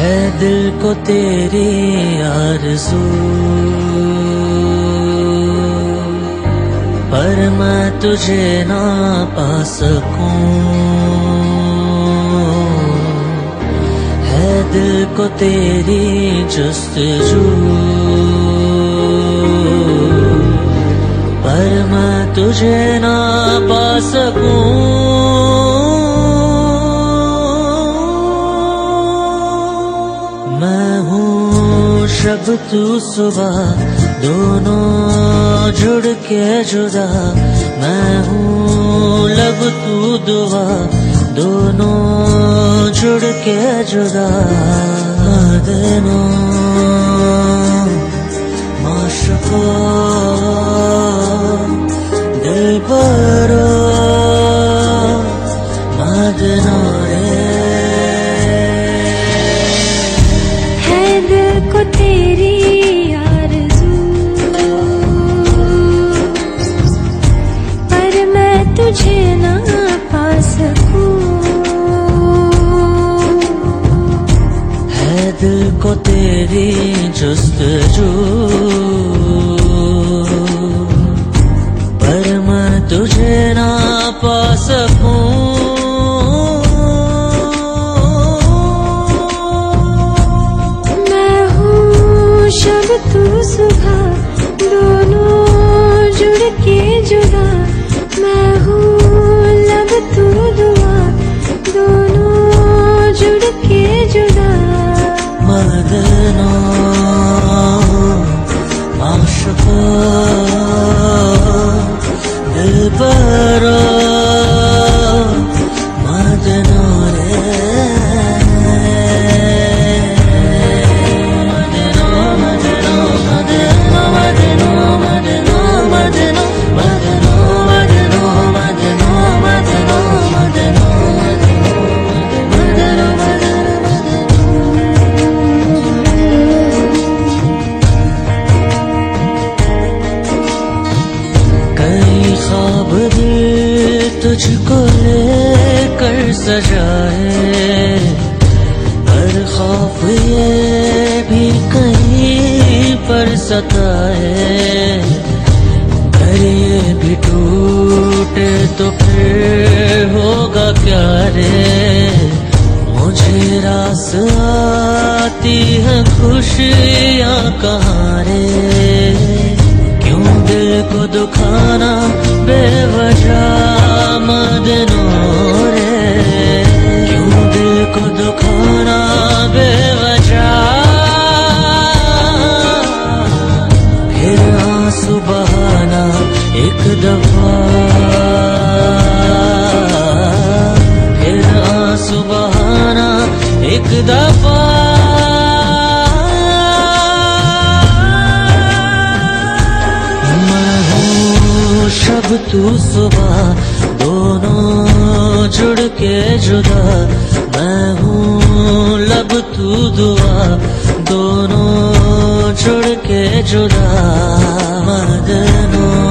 है दिल को तेरी आरज़ू। पर मैं तुझे ना पा सकूँ। है दिल को तेरी जस्तजू। पर मैं तुझे ना पा सकूँ। शब तू सुबह, दोनों जुड़ के जुदा। मैं हूँ लब तू दुआ, दोनों जुड़ के जुदा। देना माशको को तेरी जस्तजू सजाए हर खौफ ये भी कहीं पर सताए। अगर ये भी टूटे तो फिर होगा क्या रे मुझे रास आती है खुशियाँ कहाँ रे क्यों दिल को दुखाना बेवजह मदनो को दुखाना बेवजह। फिर आँसू बहाना एक दफ़ा। फिर आँसू बहाना एक दफ़ा। शब तू सुबह, दोनों जुड़ के जुदा। मैं हूँ। लब तू दुआ दोनों जुड़ के जुदा मदनो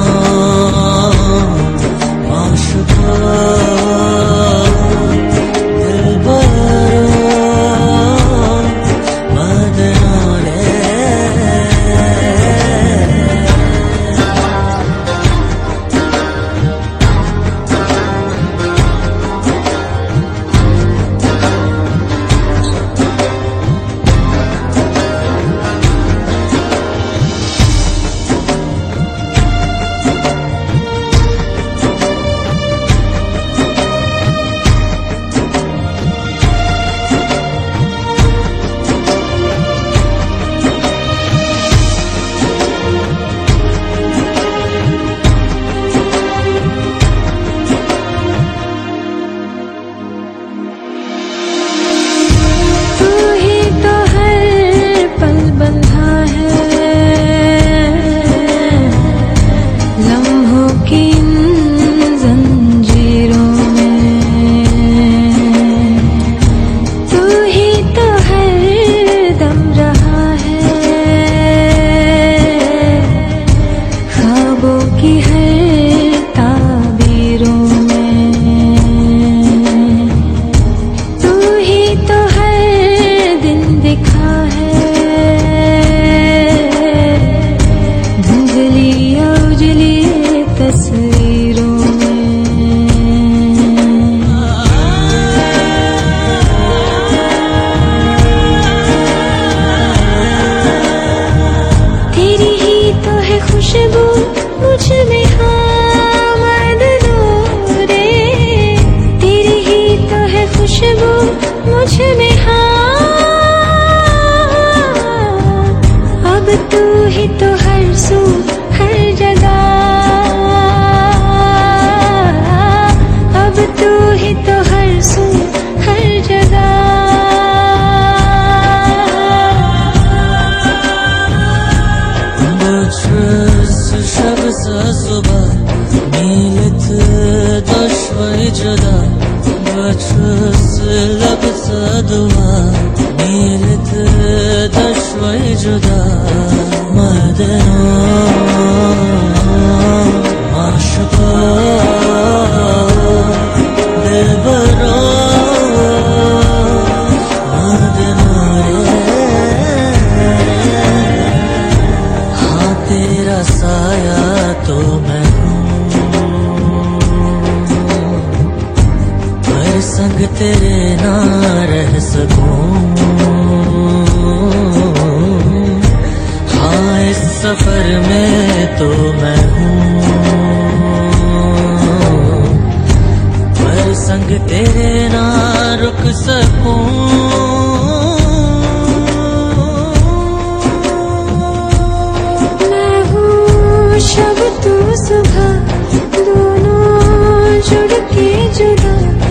अब तू ही तो हर सू हर जगह अब तू ही तो हर सू हर जगह şabısa suba Milet doşvay cüda वक्षुलभ सदुवा नीरत दश्वै जुदा संग तेरे ना रह सकूँ। हाँ इस सफ़र में तो मैं हूँ। पर संग तेरे ना रुक सकूँ। तू सुबह दोनों जुड़ के जुदा।